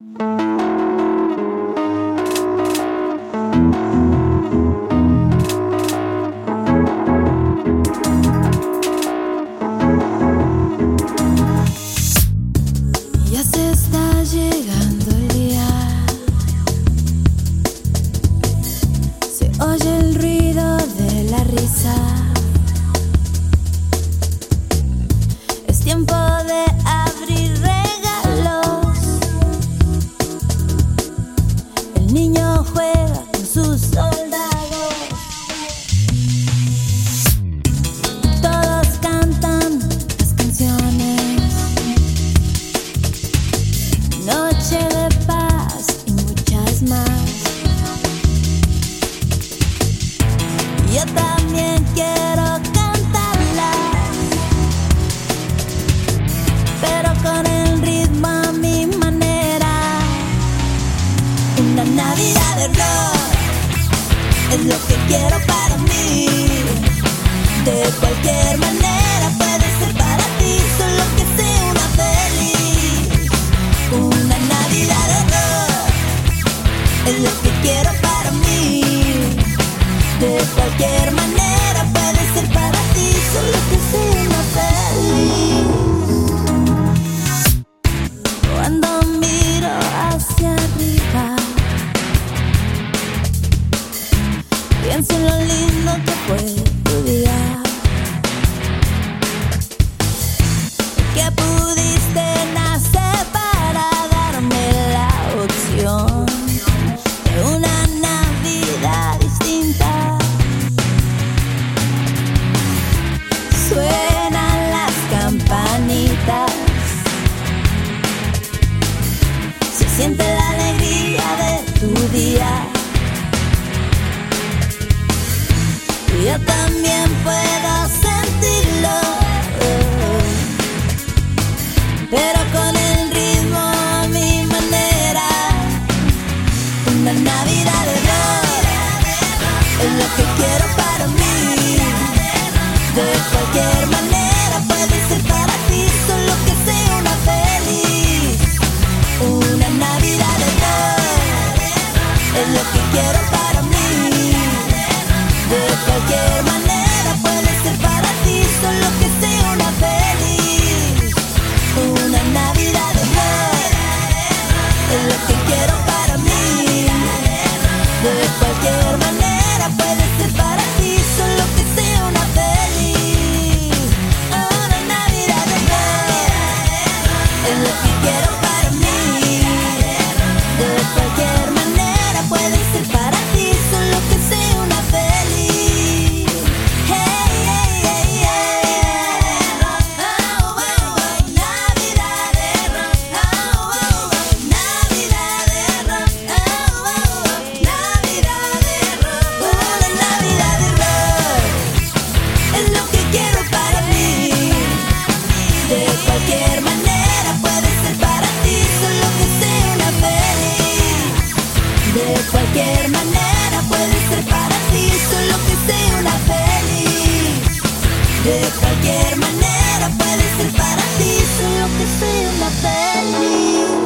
you 你要回 es lo que quiero para mí. De cualquier manera. Siente la alegría de tu día. Yo también puedo sentirlo, pero con el ritmo a mi manera. Una Navidad de rock es lo que quiero para mí, de cualquier manera. De cualquier manera puede ser para ti, sé lo que sea una peli.